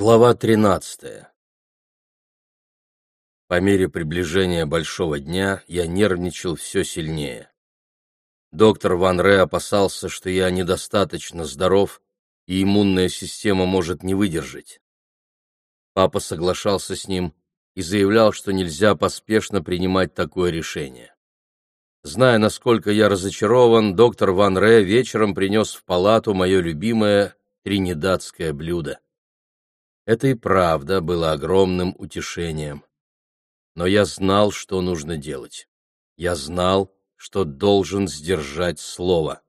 Глава 13. По мере приближения большого дня я нервничал все сильнее. Доктор Ван Ре опасался, что я недостаточно здоров, и иммунная система может не выдержать. Папа соглашался с ним и заявлял, что нельзя поспешно принимать такое решение. Зная, насколько я разочарован, доктор Ван Ре вечером принес в палату мое любимое тринидадское блюдо. Это и правда было огромным утешением. Но я знал, что нужно делать. Я знал, что должен сдержать слово.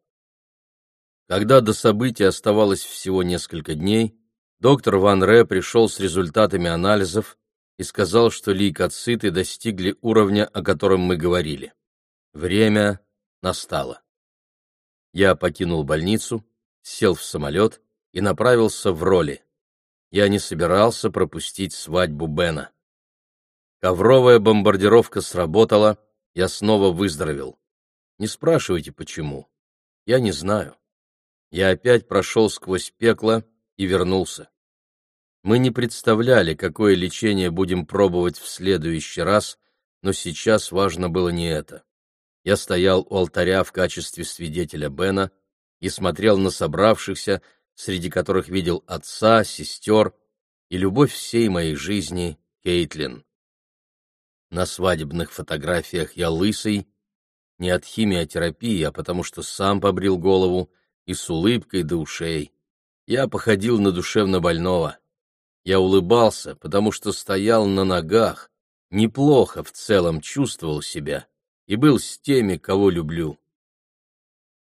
Когда до события оставалось всего несколько дней, доктор Ван Ре пришел с результатами анализов и сказал, что лейкоциты достигли уровня, о котором мы говорили. Время настало. Я покинул больницу, сел в самолет и направился в роли я не собирался пропустить свадьбу Бена. Ковровая бомбардировка сработала, я снова выздоровел. Не спрашивайте, почему. Я не знаю. Я опять прошел сквозь пекло и вернулся. Мы не представляли, какое лечение будем пробовать в следующий раз, но сейчас важно было не это. Я стоял у алтаря в качестве свидетеля Бена и смотрел на собравшихся, среди которых видел отца, сестер и любовь всей моей жизни Кейтлин. На свадебных фотографиях я лысый, не от химиотерапии, а потому что сам побрил голову и с улыбкой до ушей. Я походил на душевно больного. Я улыбался, потому что стоял на ногах, неплохо в целом чувствовал себя и был с теми, кого люблю.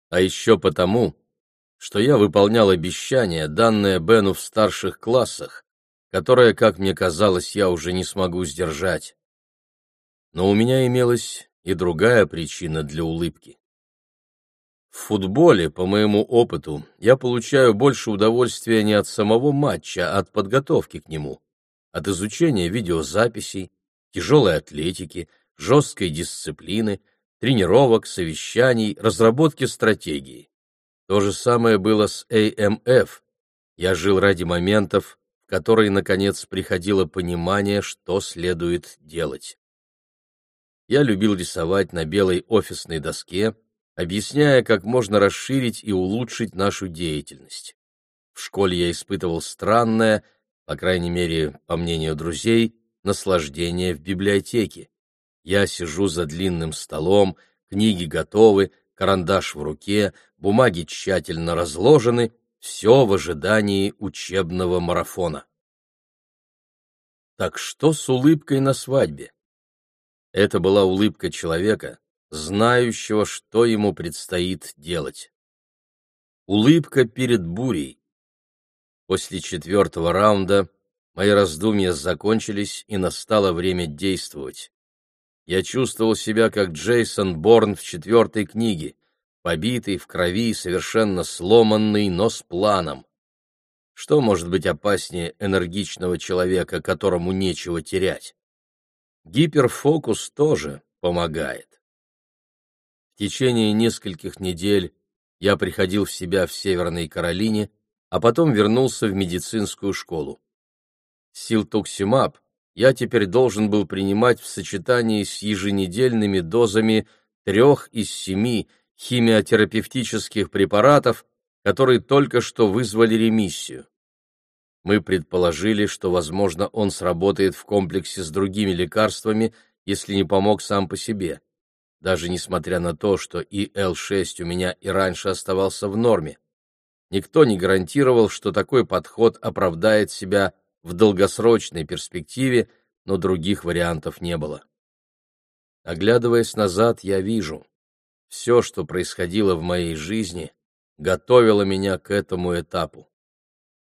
А еще потому, что я выполнял обещание, данное Бену в старших классах, которое, как мне казалось, я уже не смогу сдержать. Но у меня имелась и другая причина для улыбки. В футболе, по моему опыту, я получаю больше удовольствия не от самого матча, а от подготовки к нему, от изучения видеозаписей, тяжелой атлетики, жесткой дисциплины, тренировок, совещаний, разработки стратегии. То же самое было с AMF. Я жил ради моментов, в которые, наконец, приходило понимание, что следует делать. Я любил рисовать на белой офисной доске, объясняя, как можно расширить и улучшить нашу деятельность. В школе я испытывал странное, по крайней мере, по мнению друзей, наслаждение в библиотеке. Я сижу за длинным столом, книги готовы, карандаш в руке, бумаги тщательно разложены, все в ожидании учебного марафона. Так что с улыбкой на свадьбе? Это была улыбка человека, знающего, что ему предстоит делать. Улыбка перед бурей. После четвертого раунда мои раздумья закончились, и настало время действовать. Я чувствовал себя как Джейсон Борн в четвертой книге, побитый, в крови, совершенно сломанный, но с планом. Что может быть опаснее энергичного человека, которому нечего терять? Гиперфокус тоже помогает. В течение нескольких недель я приходил в себя в Северной Каролине, а потом вернулся в медицинскую школу. Силтуксимаб я теперь должен был принимать в сочетании с еженедельными дозами трех из семи химиотерапевтических препаратов, которые только что вызвали ремиссию. Мы предположили, что, возможно, он сработает в комплексе с другими лекарствами, если не помог сам по себе, даже несмотря на то, что и Л6 у меня и раньше оставался в норме. Никто не гарантировал, что такой подход оправдает себя в долгосрочной перспективе, но других вариантов не было. Оглядываясь назад, я вижу, все, что происходило в моей жизни, готовило меня к этому этапу.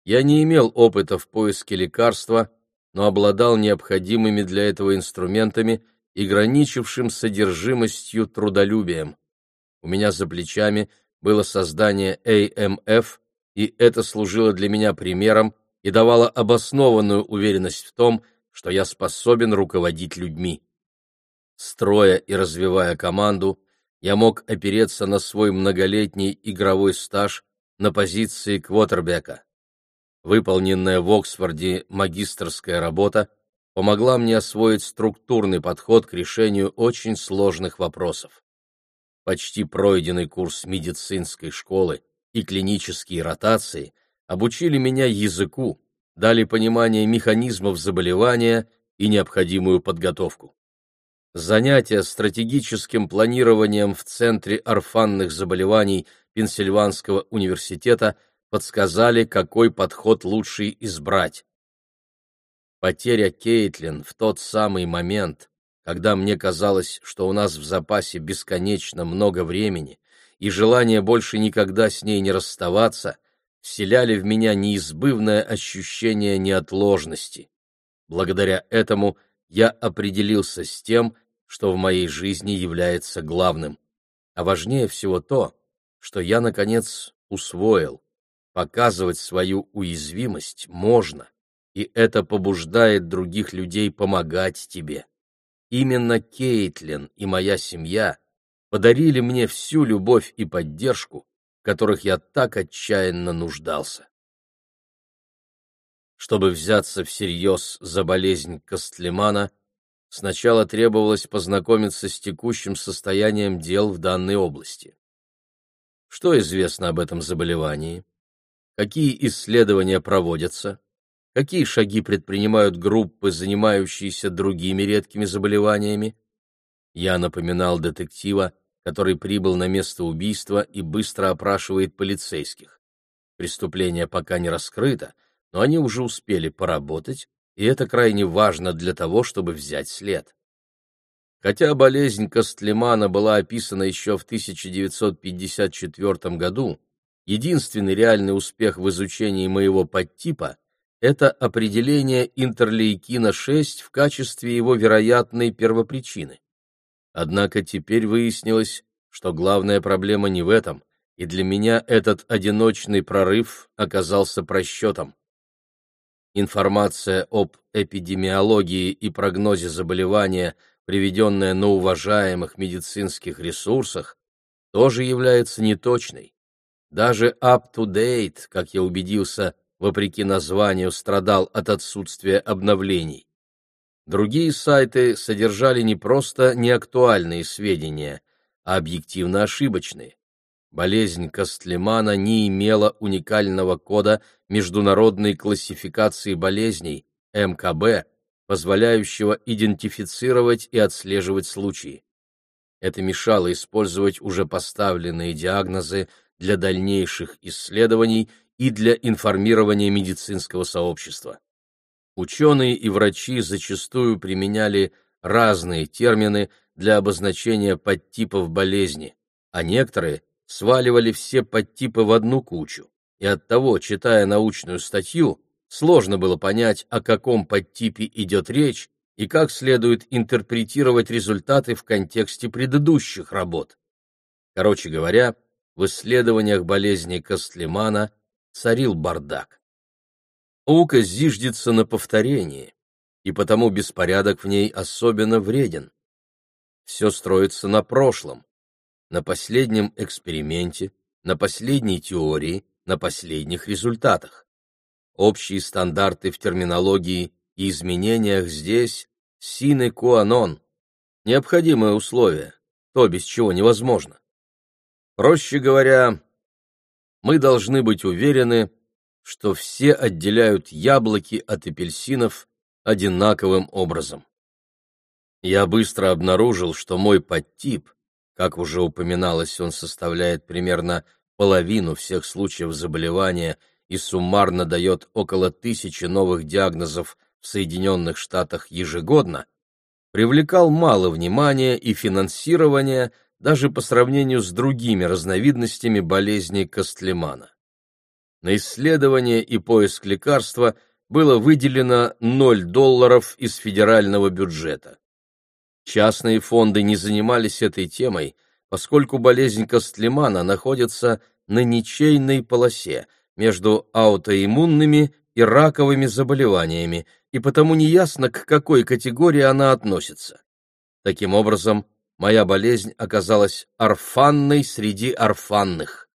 Я не имел опыта в поиске лекарства, но обладал необходимыми для этого инструментами и граничившим содержимостью трудолюбием. У меня за плечами было создание AMF, и это служило для меня примером, и давала обоснованную уверенность в том, что я способен руководить людьми. Строя и развивая команду, я мог опереться на свой многолетний игровой стаж на позиции квотербека. Выполненная в Оксфорде магистерская работа помогла мне освоить структурный подход к решению очень сложных вопросов. Почти пройденный курс медицинской школы и клинические ротации обучили меня языку, дали понимание механизмов заболевания и необходимую подготовку. Занятия стратегическим планированием в Центре орфанных заболеваний Пенсильванского университета подсказали, какой подход лучше избрать. Потеря Кейтлин в тот самый момент, когда мне казалось, что у нас в запасе бесконечно много времени, и желание больше никогда с ней не расставаться, вселяли в меня неизбывное ощущение неотложности. Благодаря этому я определился с тем, что в моей жизни является главным. А важнее всего то, что я, наконец, усвоил. Показывать свою уязвимость можно, и это побуждает других людей помогать тебе. Именно Кейтлин и моя семья подарили мне всю любовь и поддержку, которых я так отчаянно нуждался. Чтобы взяться всерьез за болезнь Костлемана, сначала требовалось познакомиться с текущим состоянием дел в данной области. Что известно об этом заболевании? Какие исследования проводятся? Какие шаги предпринимают группы, занимающиеся другими редкими заболеваниями? Я напоминал детектива, который прибыл на место убийства и быстро опрашивает полицейских. Преступление пока не раскрыто, но они уже успели поработать, и это крайне важно для того, чтобы взять след. Хотя болезнь Костлемана была описана еще в 1954 году, единственный реальный успех в изучении моего подтипа – это определение интерлейкина-6 в качестве его вероятной первопричины. Однако теперь выяснилось, что главная проблема не в этом, и для меня этот одиночный прорыв оказался просчетом. Информация об эпидемиологии и прогнозе заболевания, приведенная на уважаемых медицинских ресурсах, тоже является неточной. Даже up-to-date, как я убедился, вопреки названию, страдал от отсутствия обновлений. Другие сайты содержали не просто неактуальные сведения, а объективно ошибочные болезнь Костлемана не имела уникального кода международной классификации болезней МКБ, позволяющего идентифицировать и отслеживать случаи. Это мешало использовать уже поставленные диагнозы для дальнейших исследований и для информирования медицинского сообщества. Ученые и врачи зачастую применяли разные термины для обозначения подтипов болезни, а некоторые сваливали все подтипы в одну кучу, и оттого, читая научную статью, сложно было понять, о каком подтипе идет речь и как следует интерпретировать результаты в контексте предыдущих работ. Короче говоря, в исследованиях болезни Костлемана царил бардак. Наука зиждется на повторении, и потому беспорядок в ней особенно вреден. Все строится на прошлом, на последнем эксперименте, на последней теории, на последних результатах. Общие стандарты в терминологии и изменениях здесь sine qua non, необходимое условие, то, без чего невозможно. Проще говоря, мы должны быть уверены, что все отделяют яблоки от апельсинов одинаковым образом. Я быстро обнаружил, что мой подтип как уже упоминалось, он составляет примерно половину всех случаев заболевания и суммарно дает около тысячи новых диагнозов в Соединенных Штатах ежегодно, привлекал мало внимания и финансирования даже по сравнению с другими разновидностями болезни Костлемана. На исследование и поиск лекарства было выделено 0 долларов из федерального бюджета. Частные фонды не занимались этой темой, поскольку болезнь Костлемана находится на ничейной полосе между аутоиммунными и раковыми заболеваниями, и потому неясно, к какой категории она относится. Таким образом, моя болезнь оказалась орфанной среди орфанных.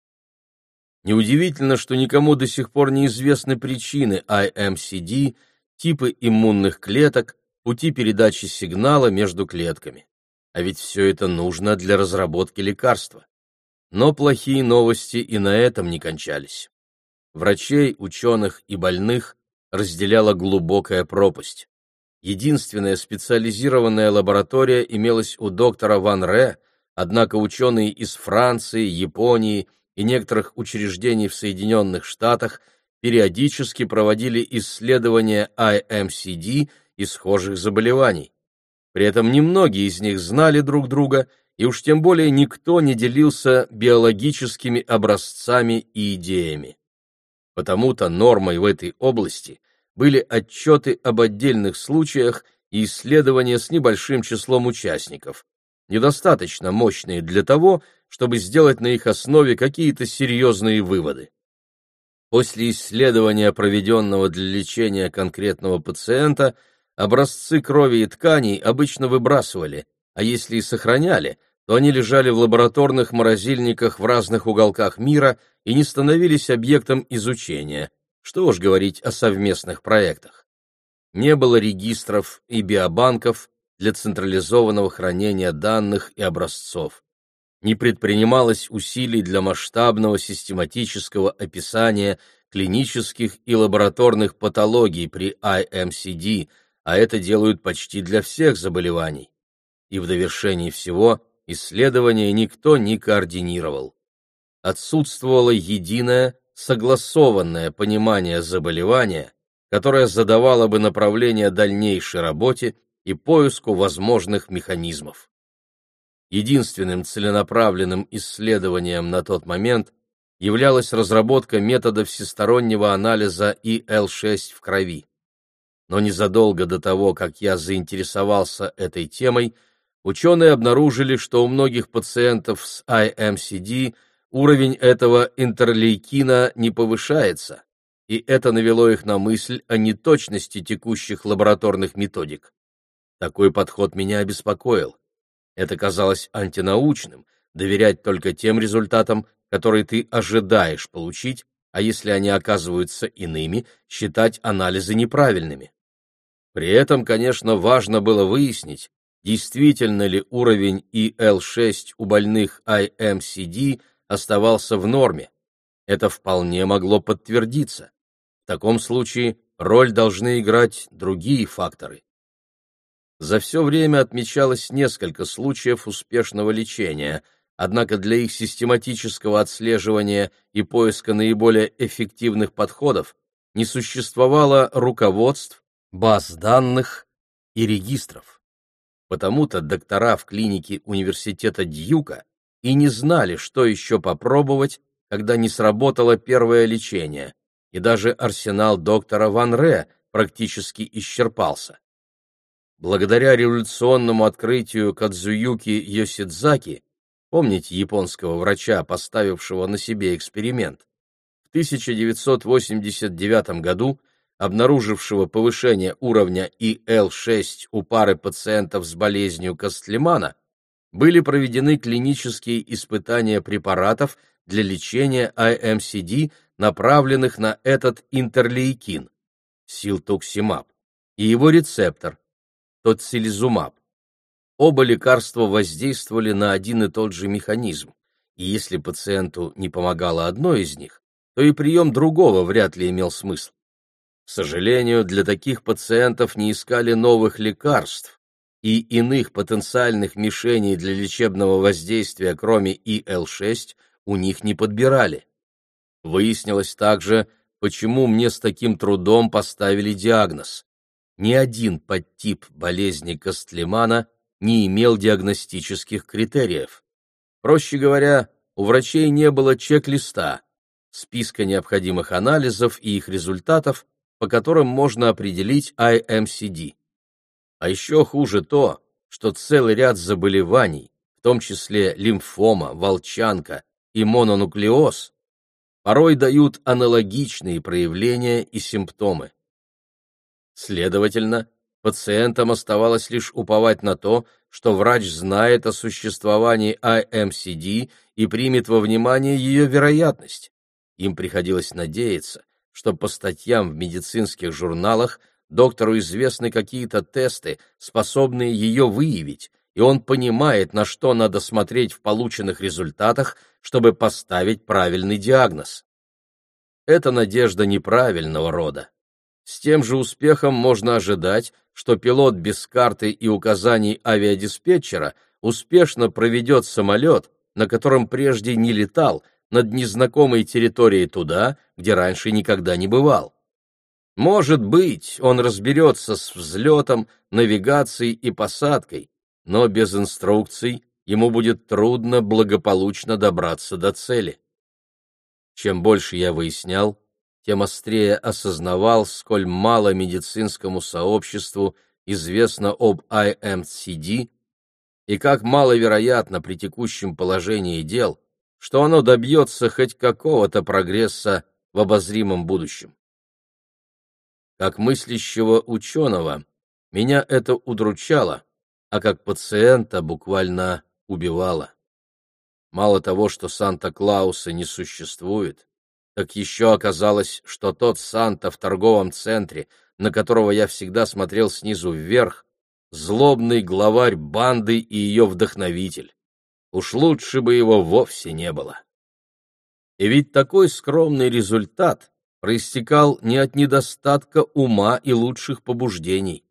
Неудивительно, что никому до сих пор не известны причины IMCD, типы иммунных клеток, пути передачи сигнала между клетками. А ведь все это нужно для разработки лекарства. Но плохие новости и на этом не кончались. Врачей, ученых и больных разделяла глубокая пропасть. Единственная специализированная лаборатория имелась у доктора Ван Ре, однако ученые из Франции, Японии и некоторых учреждений в Соединенных Штатах периодически проводили исследования IMCD и схожих заболеваний. При этом немногие из них знали друг друга, и уж тем более никто не делился биологическими образцами и идеями. Потому-то нормой в этой области были отчеты об отдельных случаях и исследования с небольшим числом участников, недостаточно мощные для того, чтобы сделать на их основе какие-то серьезные выводы. После исследования, проведенного для лечения конкретного пациента, образцы крови и тканей обычно выбрасывали, а если и сохраняли, то они лежали в лабораторных морозильниках в разных уголках мира и не становились объектом изучения, что уж говорить о совместных проектах. Не было регистров и биобанков для централизованного хранения данных и образцов. Не предпринималось усилий для масштабного систематического описания клинических и лабораторных патологий при IMCD, а это делают почти для всех заболеваний. И в довершении всего исследования никто не координировал. Отсутствовало единое, согласованное понимание заболевания, которое задавало бы направление дальнейшей работе и поиску возможных механизмов. Единственным целенаправленным исследованием на тот момент являлась разработка метода всестороннего анализа ИЛ-6 в крови. Но незадолго до того, как я заинтересовался этой темой, ученые обнаружили, что у многих пациентов с IMCD уровень этого интерлейкина не повышается, и это навело их на мысль о неточности текущих лабораторных методик. Такой подход меня обеспокоил. Это казалось антинаучным, доверять только тем результатам, которые ты ожидаешь получить, а если они оказываются иными, считать анализы неправильными. При этом, конечно, важно было выяснить, действительно ли уровень ИЛ-6 у больных IMCD оставался в норме. Это вполне могло подтвердиться. В таком случае роль должны играть другие факторы. За все время отмечалось несколько случаев успешного лечения, однако для их систематического отслеживания и поиска наиболее эффективных подходов не существовало руководств, баз данных и регистров. Потому-то доктора в клинике университета Дьюка и не знали, что еще попробовать, когда не сработало первое лечение, и даже арсенал доктора Ван Ре практически исчерпался. Благодаря революционному открытию Кадзуюки Йосидзаки, помните японского врача, поставившего на себе эксперимент, в 1989 году обнаружившего повышение уровня ИЛ-6 у пары пациентов с болезнью Костлемана, были проведены клинические испытания препаратов для лечения IMCD, направленных на этот интерлейкин, силтуксимаб, и его рецептор, тоцилизумаб. Оба лекарства воздействовали на один и тот же механизм, и если пациенту не помогало одно из них, то и прием другого вряд ли имел смысл. К сожалению, для таких пациентов не искали новых лекарств, и иных потенциальных мишеней для лечебного воздействия, кроме ИЛ-6, у них не подбирали. Выяснилось также, почему мне с таким трудом поставили диагноз. Ни один подтип болезни Костлемана не имел диагностических критериев. Проще говоря, у врачей не было чек-листа, списка необходимых анализов и их результатов, по которым можно определить IMCD. А еще хуже то, что целый ряд заболеваний, в том числе лимфома, волчанка и мононуклеоз, порой дают аналогичные проявления и симптомы. Следовательно, пациентам оставалось лишь уповать на то, что врач знает о существовании IMCD и примет во внимание ее вероятность. им приходилось надеяться, что по статьям в медицинских журналах доктору известны какие-то тесты, способные ее выявить, и он понимает, на что надо смотреть в полученных результатах, чтобы поставить правильный диагноз. Это надежда неправильного рода. С тем же успехом можно ожидать, что пилот без карты и указаний авиадиспетчера успешно проведет самолет, на котором прежде не летал, над незнакомой территорией туда, где раньше никогда не бывал. Может быть, он разберется с взлетом, навигацией и посадкой, но без инструкций ему будет трудно благополучно добраться до цели. Чем больше я выяснял, тем острее осознавал, сколь мало медицинскому сообществу известно об IMCD и как маловероятно при текущем положении дел, что оно добьется хоть какого-то прогресса в обозримом будущем. Как мыслящего ученого меня это удручало, а как пациента буквально убивало. Мало того, что Санта-Клауса не существует, так еще оказалось, что тот Санта в торговом центре, на которого я всегда смотрел снизу вверх, злобный главарь банды и ее вдохновитель. Уж лучше бы его вовсе не было. И ведь такой скромный результат проистекал не от недостатка ума и лучших побуждений.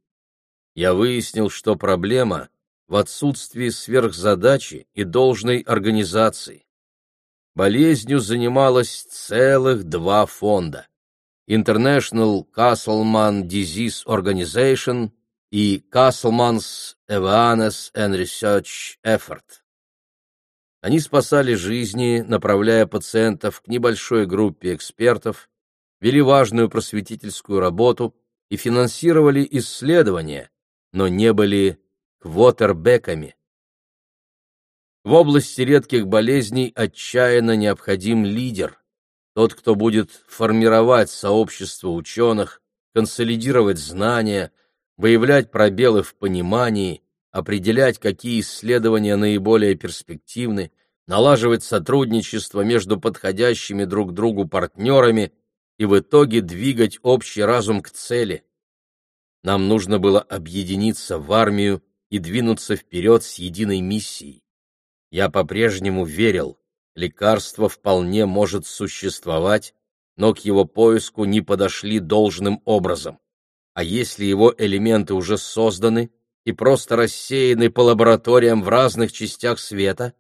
Я выяснил, что проблема в отсутствии сверхзадачи и должной организации. Болезнью занималось целых два фонда — International Castleman Disease Organization и Castleman's Awareness and Research Effort. Они спасали жизни, направляя пациентов к небольшой группе экспертов, вели важную просветительскую работу и финансировали исследования, но не были квотербеками. В области редких болезней отчаянно необходим лидер, тот, кто будет формировать сообщество ученых, консолидировать знания, выявлять пробелы в понимании, определять, какие исследования наиболее перспективны, налаживать сотрудничество между подходящими друг другу партнерами и в итоге двигать общий разум к цели. Нам нужно было объединиться в армию и двинуться вперед с единой миссией. Я по-прежнему верил, лекарство вполне может существовать, но к его поиску не подошли должным образом. А если его элементы уже созданы и просто рассеяны по лабораториям в разных частях света?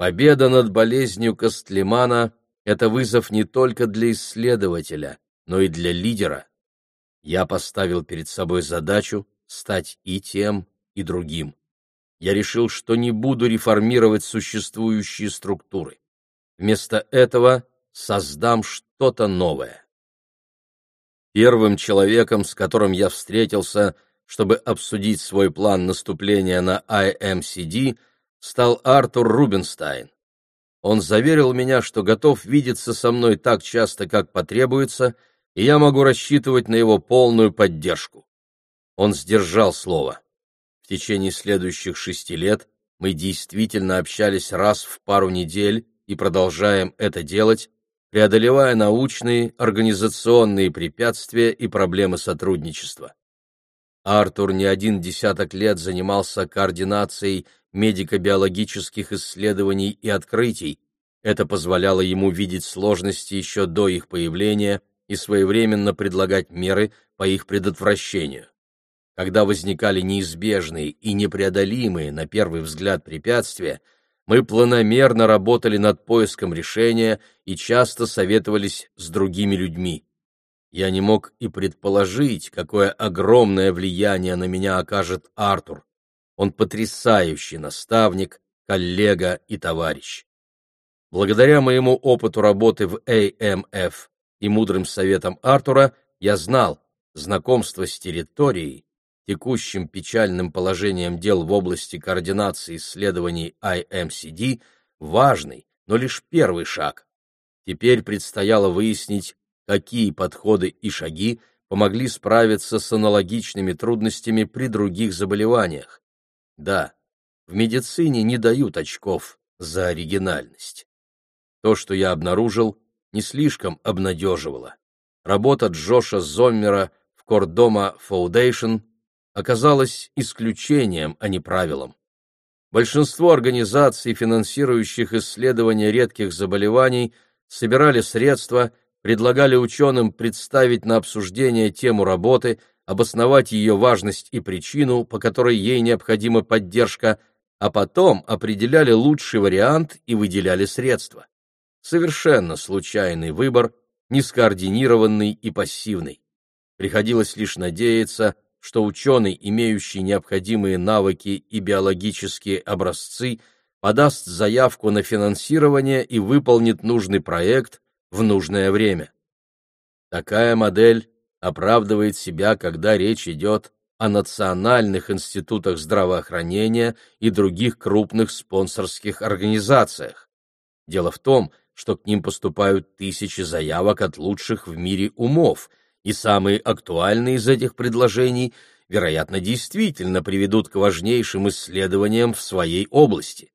Победа над болезнью Костлемана — это вызов не только для исследователя, но и для лидера. Я поставил перед собой задачу стать и тем, и другим. Я решил, что не буду реформировать существующие структуры. Вместо этого создам что-то новое. Первым человеком, с которым я встретился, чтобы обсудить свой план наступления на IMCD, стал Артур Рубинстайн. Он заверил меня, что готов видеться со мной так часто, как потребуется, и я могу рассчитывать на его полную поддержку. Он сдержал слово. В течение следующих шести лет мы действительно общались раз в пару недель и продолжаем это делать, преодолевая научные, организационные препятствия и проблемы сотрудничества. Артур не один десяток лет занимался координацией медико-биологических исследований и открытий. Это позволяло ему видеть сложности еще до их появления и своевременно предлагать меры по их предотвращению. Когда возникали неизбежные и непреодолимые, на первый взгляд, препятствия, мы планомерно работали над поиском решения и часто советовались с другими людьми. Я не мог и предположить, какое огромное влияние на меня окажет Артур. Он потрясающий наставник, коллега и товарищ. Благодаря моему опыту работы в AMF и мудрым советам Артура я знал, знакомство с территорией текущим печальным положением дел в области координации исследований IMCD важный, но лишь первый шаг. Теперь предстояло выяснить, какие подходы и шаги помогли справиться с аналогичными трудностями при других заболеваниях. Да, в медицине не дают очков за оригинальность. То, что я обнаружил, не слишком обнадеживала. Работа Джоша Зоммера в Кордома Foundation оказалась исключением, а не правилом. Большинство организаций, финансирующих исследования редких заболеваний, собирали средства, предлагали ученым представить на обсуждение тему работы, обосновать ее важность и причину, по которой ей необходима поддержка, а потом определяли лучший вариант и выделяли средства. Совершенно случайный выбор, нескоординированный и пассивный. Приходилось лишь надеяться, что ученый, имеющий необходимые навыки и биологические образцы, подаст заявку на финансирование и выполнит нужный проект в нужное время. Такая модель оправдывает себя, когда речь идет о национальных институтах здравоохранения и других крупных спонсорских организациях. Дело в том, что к ним поступают тысячи заявок от лучших в мире умов, и самые актуальные из этих предложений, вероятно, действительно приведут к важнейшим исследованиям в своей области.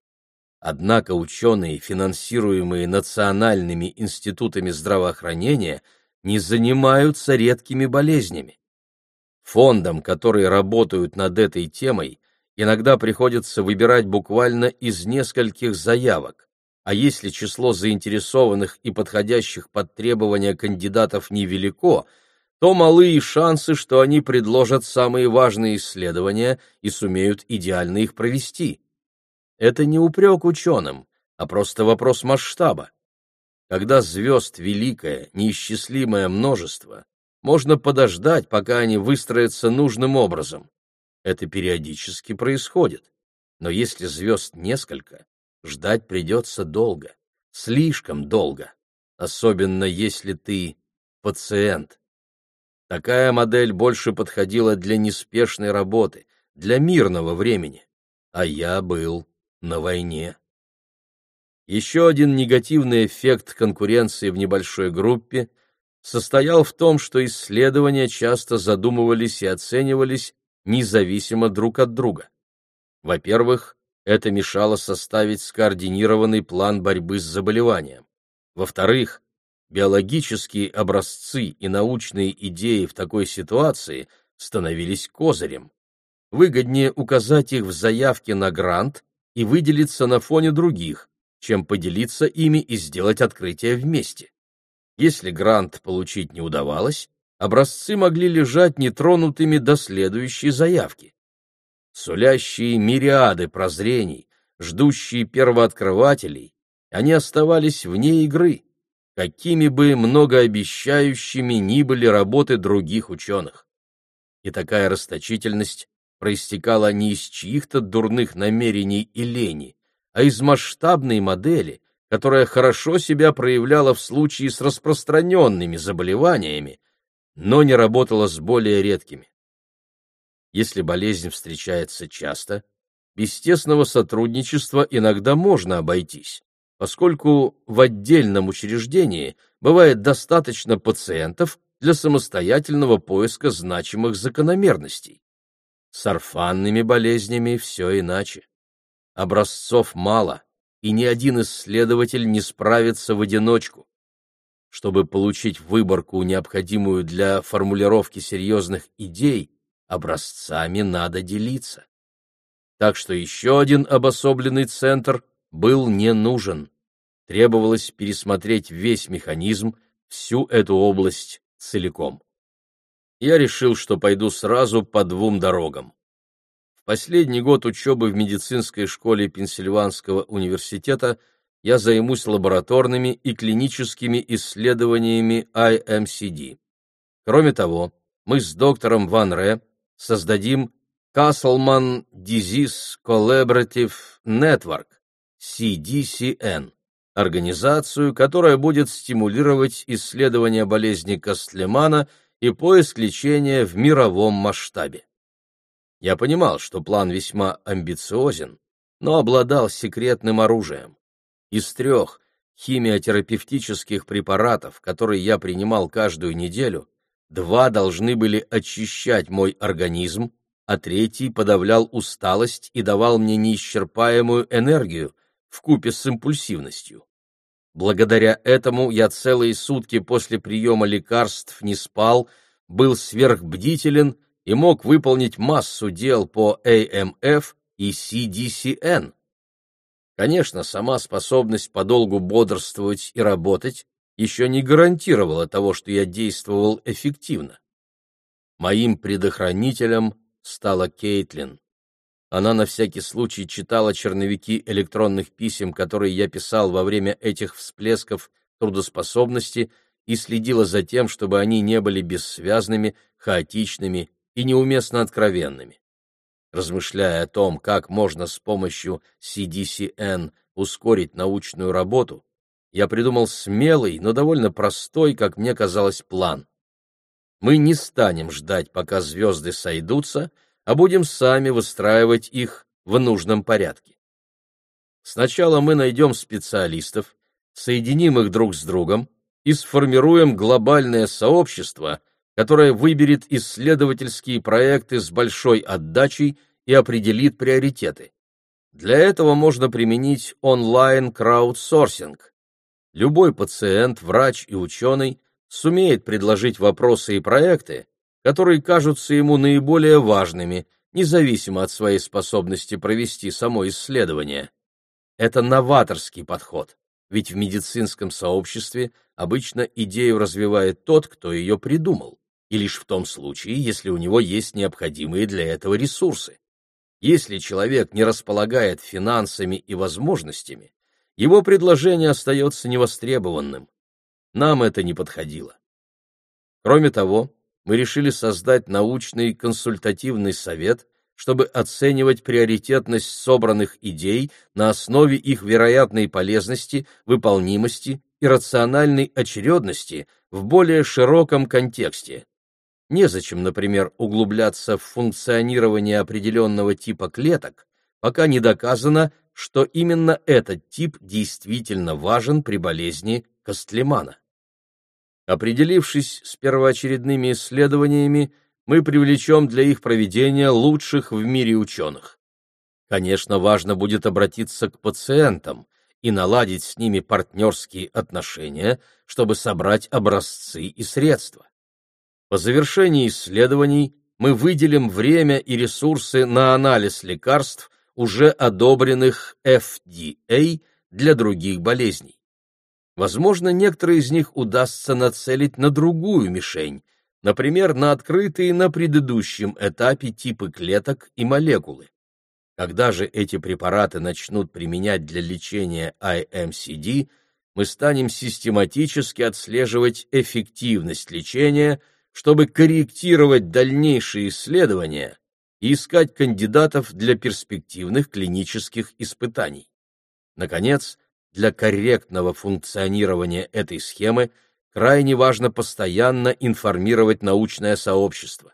Однако ученые, финансируемые национальными институтами здравоохранения, не занимаются редкими болезнями. Фондам, которые работают над этой темой, иногда приходится выбирать буквально из нескольких заявок, а если число заинтересованных и подходящих под требования кандидатов невелико, то малы и шансы, что они предложат самые важные исследования и сумеют идеально их провести. Это не упрек ученым, а просто вопрос масштаба. Когда звезд великое, неисчислимое множество, можно подождать, пока они выстроятся нужным образом. Это периодически происходит. Но если звезд несколько, ждать придется долго, слишком долго, особенно если ты пациент. Такая модель больше подходила для неспешной работы, для мирного времени, а я был на войне. Еще один негативный эффект конкуренции в небольшой группе состоял в том, что исследования часто задумывались и оценивались независимо друг от друга. Во-первых, это мешало составить скоординированный план борьбы с заболеванием. Во-вторых, биологические образцы и научные идеи в такой ситуации становились козырем. Выгоднее указать их в заявке на грант и выделиться на фоне других, чем поделиться ими и сделать открытие вместе. Если грант получить не удавалось, образцы могли лежать нетронутыми до следующей заявки. Сулящие мириады прозрений, ждущие первооткрывателей, они оставались вне игры, какими бы многообещающими ни были работы других ученых. И такая расточительность проистекала не из чьих-то дурных намерений и лени, а из масштабной модели, которая хорошо себя проявляла в случае с распространенными заболеваниями, но не работала с более редкими. Если болезнь встречается часто, без тесного сотрудничества иногда можно обойтись, поскольку в отдельном учреждении бывает достаточно пациентов для самостоятельного поиска значимых закономерностей. С орфанными болезнями все иначе. Образцов мало, и ни один исследователь не справится в одиночку. Чтобы получить выборку, необходимую для формулировки серьезных идей, образцами надо делиться. Так что еще один обособленный центр был не нужен. Требовалось пересмотреть весь механизм, всю эту область целиком. Я решил, что пойду сразу по двум дорогам последний год учебы в медицинской школе Пенсильванского университета я займусь лабораторными и клиническими исследованиями IMCD. Кроме того, мы с доктором Ван Ре создадим Castleman Disease Collaborative Network, CDCN, организацию, которая будет стимулировать исследование болезни Кастлемана и поиск лечения в мировом масштабе. Я понимал, что план весьма амбициозен, но обладал секретным оружием. Из трех химиотерапевтических препаратов, которые я принимал каждую неделю, два должны были очищать мой организм, а третий подавлял усталость и давал мне неисчерпаемую энергию вкупе с импульсивностью. Благодаря этому я целые сутки после приема лекарств не спал, был сверхбдителен и мог выполнить массу дел по AMF и CDCN. Конечно, сама способность подолгу бодрствовать и работать еще не гарантировала того, что я действовал эффективно. Моим предохранителем стала Кейтлин. Она на всякий случай читала черновики электронных писем, которые я писал во время этих всплесков трудоспособности, и следила за тем, чтобы они не были бессвязными, хаотичными и неуместно откровенными. Размышляя о том, как можно с помощью CDCN ускорить научную работу, я придумал смелый, но довольно простой, как мне казалось, план. Мы не станем ждать, пока звезды сойдутся, а будем сами выстраивать их в нужном порядке. Сначала мы найдем специалистов, соединим их друг с другом и сформируем глобальное сообщество, которое выберет исследовательские проекты с большой отдачей и определит приоритеты. Для этого можно применить онлайн-краудсорсинг. Любой пациент, врач и ученый сумеет предложить вопросы и проекты, которые кажутся ему наиболее важными, независимо от своей способности провести само исследование. Это новаторский подход, ведь в медицинском сообществе обычно идею развивает тот, кто ее придумал, и лишь в том случае, если у него есть необходимые для этого ресурсы. Если человек не располагает финансами и возможностями, его предложение остается невостребованным. Нам это не подходило. Кроме того, мы решили создать научный консультативный совет, чтобы оценивать приоритетность собранных идей на основе их вероятной полезности, выполнимости и рациональной очередности в более широком контексте. Незачем, например, углубляться в функционирование определенного типа клеток, пока не доказано, что именно этот тип действительно важен при болезни Костлемана. Определившись с первоочередными исследованиями, мы привлечем для их проведения лучших в мире ученых. Конечно, важно будет обратиться к пациентам и наладить с ними партнерские отношения, чтобы собрать образцы и средства. По завершении исследований мы выделим время и ресурсы на анализ лекарств, уже одобренных FDA для других болезней. Возможно, некоторые из них удастся нацелить на другую мишень, например, на открытые на предыдущем этапе типы клеток и молекулы. Когда же эти препараты начнут применять для лечения IMCD, мы станем систематически отслеживать эффективность лечения, чтобы корректировать дальнейшие исследования и искать кандидатов для перспективных клинических испытаний. Наконец, для корректного функционирования этой схемы крайне важно постоянно информировать научное сообщество.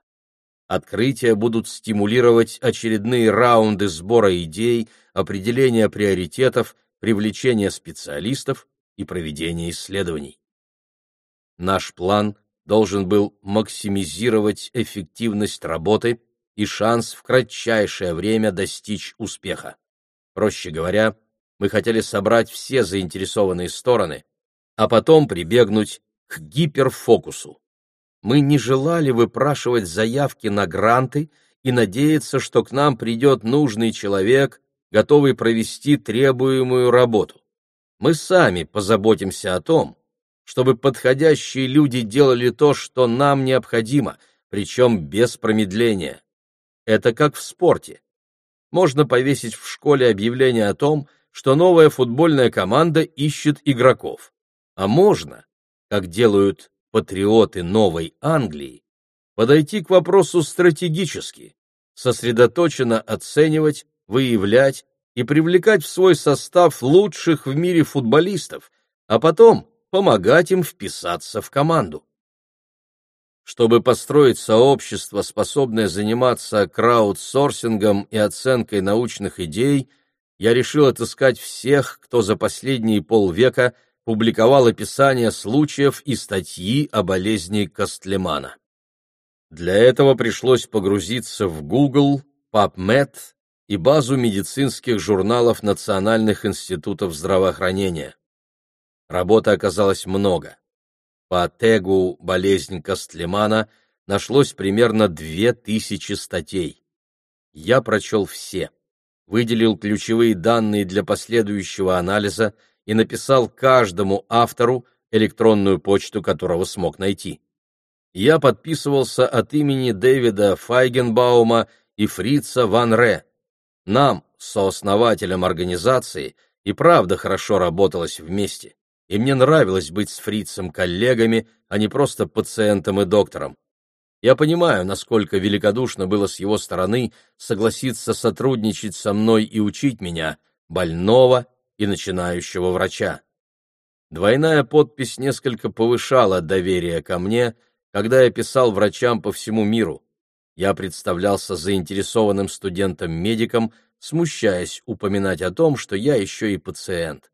Открытия будут стимулировать очередные раунды сбора идей, определения приоритетов, привлечения специалистов и проведения исследований. Наш план должен был максимизировать эффективность работы и шанс в кратчайшее время достичь успеха. Проще говоря, мы хотели собрать все заинтересованные стороны, а потом прибегнуть к гиперфокусу. Мы не желали выпрашивать заявки на гранты и надеяться, что к нам придет нужный человек, готовый провести требуемую работу. Мы сами позаботимся о том, чтобы подходящие люди делали то, что нам необходимо, причем без промедления. Это как в спорте. Можно повесить в школе объявление о том, что новая футбольная команда ищет игроков. А можно, как делают патриоты Новой Англии, подойти к вопросу стратегически, сосредоточенно оценивать, выявлять и привлекать в свой состав лучших в мире футболистов, а потом помогать им вписаться в команду. Чтобы построить сообщество, способное заниматься краудсорсингом и оценкой научных идей – я решил отыскать всех, кто за последние полвека публиковал описания случаев и статьи о болезни Костлемана. Для этого пришлось погрузиться в Google, PubMed и базу медицинских журналов Национальных институтов здравоохранения. Работы оказалось много. По тегу «Болезнь Костлемана» нашлось примерно две тысячи статей. Я прочел все, выделил ключевые данные для последующего анализа и написал каждому автору электронную почту, которого смог найти. Я подписывался от имени Дэвида Файгенбаума и Фрица Ван Ре. Нам, сооснователям организации, и правда хорошо работалось вместе, и мне нравилось быть с Фрицем коллегами, а не просто пациентом и доктором. Я понимаю, насколько великодушно было с его стороны согласиться сотрудничать со мной и учить меня, больного и начинающего врача. Двойная подпись несколько повышала доверие ко мне, когда я писал врачам по всему миру. Я представлялся заинтересованным студентом-медиком, смущаясь упоминать о том, что я еще и пациент.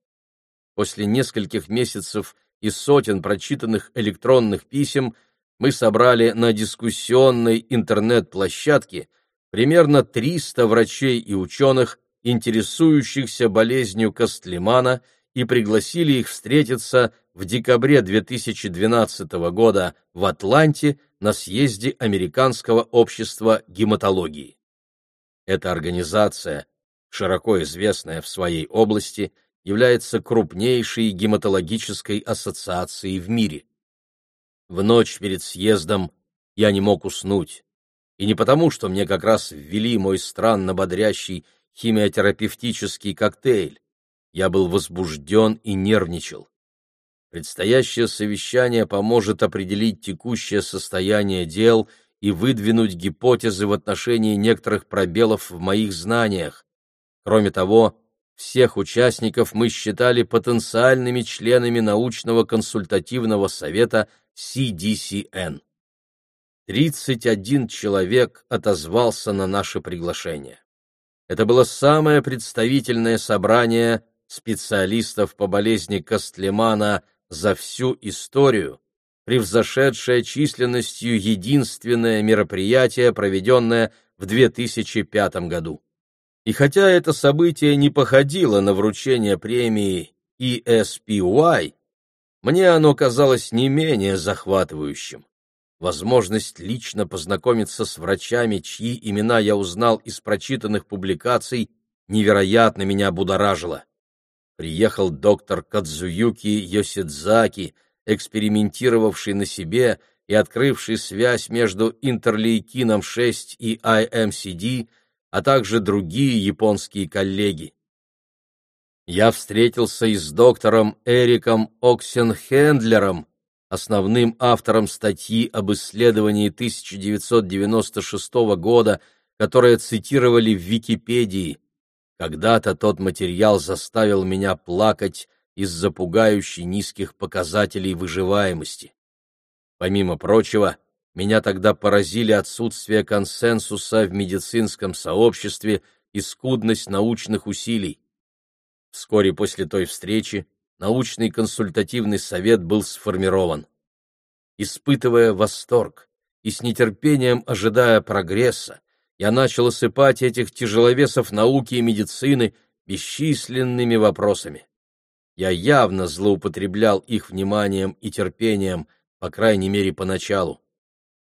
После нескольких месяцев и сотен прочитанных электронных писем мы собрали на дискуссионной интернет-площадке примерно 300 врачей и ученых, интересующихся болезнью Костлемана, и пригласили их встретиться в декабре 2012 года в Атланте на съезде Американского общества гематологии. Эта организация, широко известная в своей области, является крупнейшей гематологической ассоциацией в мире. В ночь перед съездом я не мог уснуть. И не потому, что мне как раз ввели мой странно бодрящий химиотерапевтический коктейль. Я был возбужден и нервничал. Предстоящее совещание поможет определить текущее состояние дел и выдвинуть гипотезы в отношении некоторых пробелов в моих знаниях. Кроме того, всех участников мы считали потенциальными членами научного консультативного совета CDCN. 31 человек отозвался на наше приглашение. Это было самое представительное собрание специалистов по болезни Костлемана за всю историю, превзошедшее численностью единственное мероприятие, проведенное в 2005 году. И хотя это событие не походило на вручение премии ESPY, мне оно казалось не менее захватывающим. Возможность лично познакомиться с врачами, чьи имена я узнал из прочитанных публикаций, невероятно меня будоражила. Приехал доктор Кадзуюки Йосидзаки, экспериментировавший на себе и открывший связь между интерлейкином-6 и IMCD, а также другие японские коллеги я встретился и с доктором Эриком Оксенхендлером, основным автором статьи об исследовании 1996 года, которое цитировали в Википедии. Когда-то тот материал заставил меня плакать из-за пугающей низких показателей выживаемости. Помимо прочего, меня тогда поразили отсутствие консенсуса в медицинском сообществе и скудность научных усилий. Вскоре после той встречи научный консультативный совет был сформирован. Испытывая восторг и с нетерпением ожидая прогресса, я начал осыпать этих тяжеловесов науки и медицины бесчисленными вопросами. Я явно злоупотреблял их вниманием и терпением, по крайней мере, поначалу.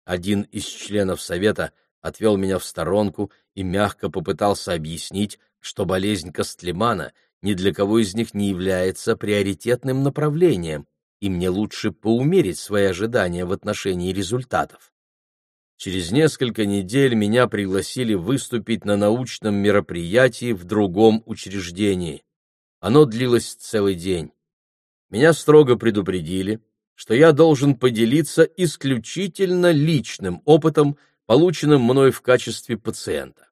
Один из членов совета отвел меня в сторонку и мягко попытался объяснить, что болезнь Костлемана — ни для кого из них не является приоритетным направлением, и мне лучше поумерить свои ожидания в отношении результатов. Через несколько недель меня пригласили выступить на научном мероприятии в другом учреждении. Оно длилось целый день. Меня строго предупредили, что я должен поделиться исключительно личным опытом, полученным мной в качестве пациента.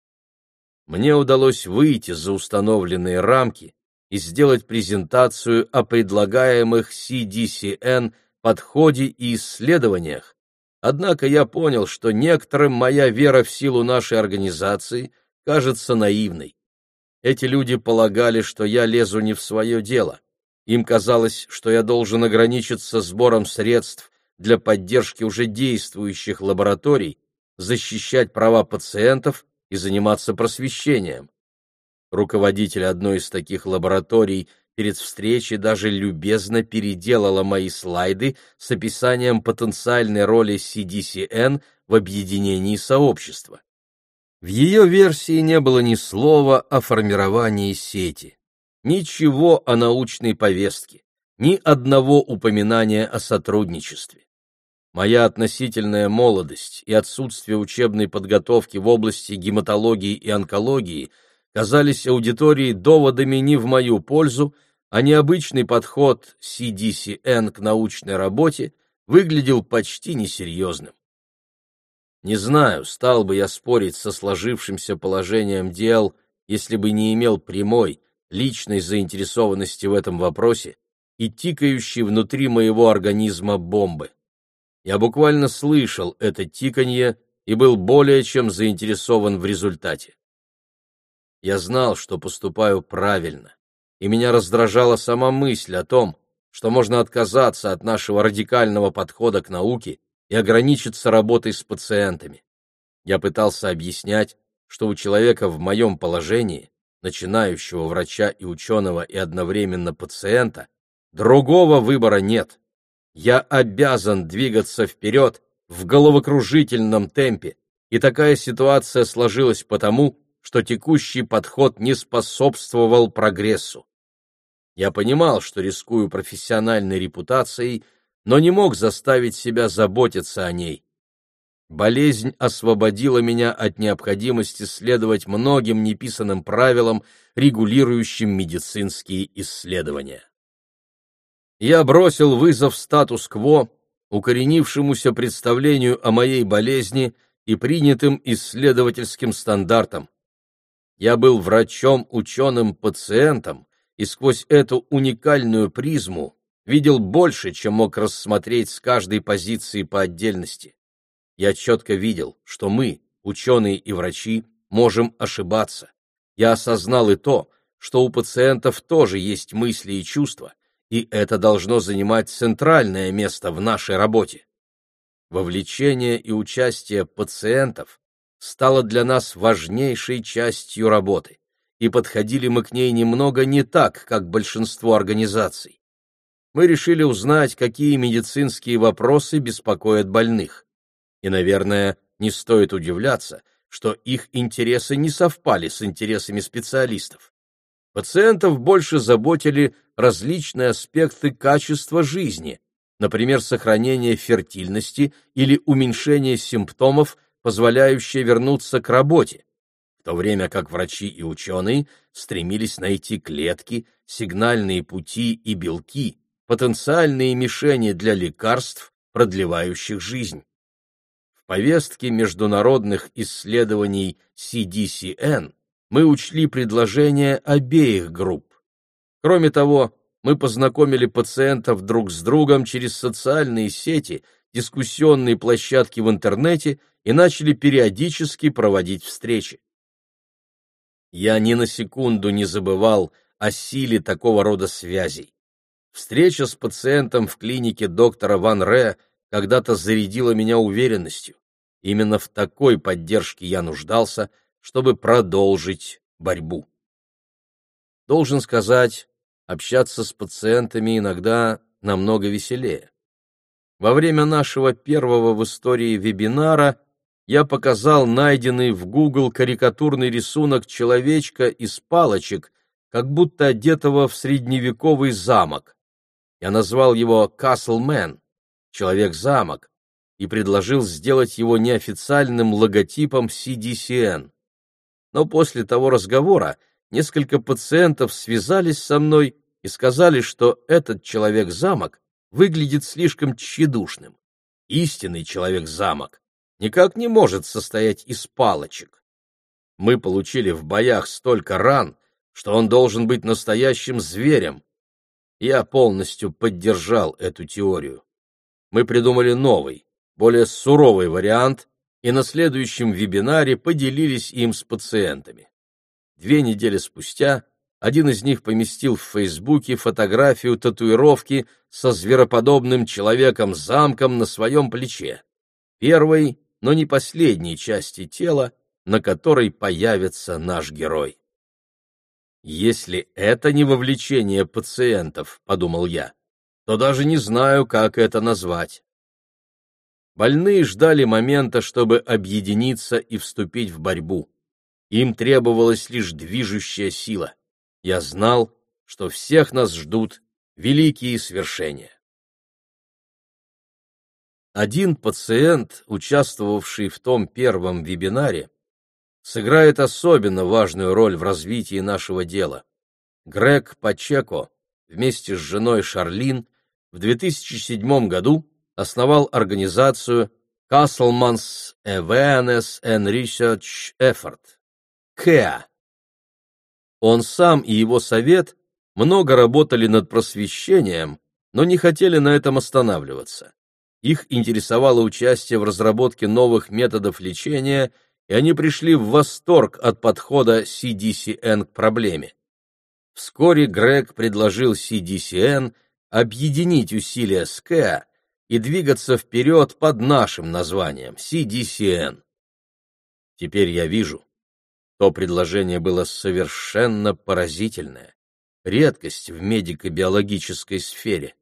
Мне удалось выйти за установленные рамки и сделать презентацию о предлагаемых CDCN подходе и исследованиях, однако я понял, что некоторым моя вера в силу нашей организации кажется наивной. Эти люди полагали, что я лезу не в свое дело. Им казалось, что я должен ограничиться сбором средств для поддержки уже действующих лабораторий, защищать права пациентов и заниматься просвещением руководитель одной из таких лабораторий, перед встречей даже любезно переделала мои слайды с описанием потенциальной роли CDCN в объединении сообщества. В ее версии не было ни слова о формировании сети, ничего о научной повестке, ни одного упоминания о сотрудничестве. Моя относительная молодость и отсутствие учебной подготовки в области гематологии и онкологии казались аудитории доводами не в мою пользу, а необычный подход CDCN к научной работе выглядел почти несерьезным. Не знаю, стал бы я спорить со сложившимся положением дел, если бы не имел прямой, личной заинтересованности в этом вопросе и тикающей внутри моего организма бомбы. Я буквально слышал это тиканье и был более чем заинтересован в результате. Я знал, что поступаю правильно, и меня раздражала сама мысль о том, что можно отказаться от нашего радикального подхода к науке и ограничиться работой с пациентами. Я пытался объяснять, что у человека в моем положении, начинающего врача и ученого и одновременно пациента, другого выбора нет. Я обязан двигаться вперед в головокружительном темпе, и такая ситуация сложилась потому, что текущий подход не способствовал прогрессу. Я понимал, что рискую профессиональной репутацией, но не мог заставить себя заботиться о ней. Болезнь освободила меня от необходимости следовать многим неписанным правилам, регулирующим медицинские исследования я бросил вызов статус-кво, укоренившемуся представлению о моей болезни и принятым исследовательским стандартам. Я был врачом, ученым, пациентом, и сквозь эту уникальную призму видел больше, чем мог рассмотреть с каждой позиции по отдельности. Я четко видел, что мы, ученые и врачи, можем ошибаться. Я осознал и то, что у пациентов тоже есть мысли и чувства, и это должно занимать центральное место в нашей работе. Вовлечение и участие пациентов стало для нас важнейшей частью работы, и подходили мы к ней немного не так, как большинство организаций. Мы решили узнать, какие медицинские вопросы беспокоят больных. И, наверное, не стоит удивляться, что их интересы не совпали с интересами специалистов. Пациентов больше заботили различные аспекты качества жизни, например, сохранение фертильности или уменьшение симптомов, позволяющие вернуться к работе, в то время как врачи и ученые стремились найти клетки, сигнальные пути и белки, потенциальные мишени для лекарств, продлевающих жизнь. Повестке международных исследований CDCN мы учли предложения обеих групп. Кроме того, мы познакомили пациентов друг с другом через социальные сети, дискуссионные площадки в интернете и начали периодически проводить встречи. Я ни на секунду не забывал о силе такого рода связей. Встреча с пациентом в клинике доктора Ван Ре когда-то зарядила меня уверенностью. Именно в такой поддержке я нуждался – чтобы продолжить борьбу. Должен сказать, общаться с пациентами иногда намного веселее. Во время нашего первого в истории вебинара я показал найденный в Google карикатурный рисунок человечка из палочек, как будто одетого в средневековый замок. Я назвал его «Каслмен» — «Человек-замок», и предложил сделать его неофициальным логотипом CDCN но после того разговора несколько пациентов связались со мной и сказали, что этот человек-замок выглядит слишком тщедушным. Истинный человек-замок никак не может состоять из палочек. Мы получили в боях столько ран, что он должен быть настоящим зверем. Я полностью поддержал эту теорию. Мы придумали новый, более суровый вариант, и на следующем вебинаре поделились им с пациентами. Две недели спустя один из них поместил в Фейсбуке фотографию татуировки со звероподобным человеком-замком на своем плече, первой, но не последней части тела, на которой появится наш герой. Если это не вовлечение пациентов, подумал я, то даже не знаю, как это назвать. Больные ждали момента, чтобы объединиться и вступить в борьбу. Им требовалась лишь движущая сила. Я знал, что всех нас ждут великие свершения. Один пациент, участвовавший в том первом вебинаре, сыграет особенно важную роль в развитии нашего дела. Грег Пачеко вместе с женой Шарлин в 2007 году основал организацию Castleman's Awareness and Research Effort, CARE. Он сам и его совет много работали над просвещением, но не хотели на этом останавливаться. Их интересовало участие в разработке новых методов лечения, и они пришли в восторг от подхода CDCN к проблеме. Вскоре Грег предложил CDCN объединить усилия с КЭА и двигаться вперед под нашим названием CDCN. Теперь я вижу, то предложение было совершенно поразительное, редкость в медико-биологической сфере.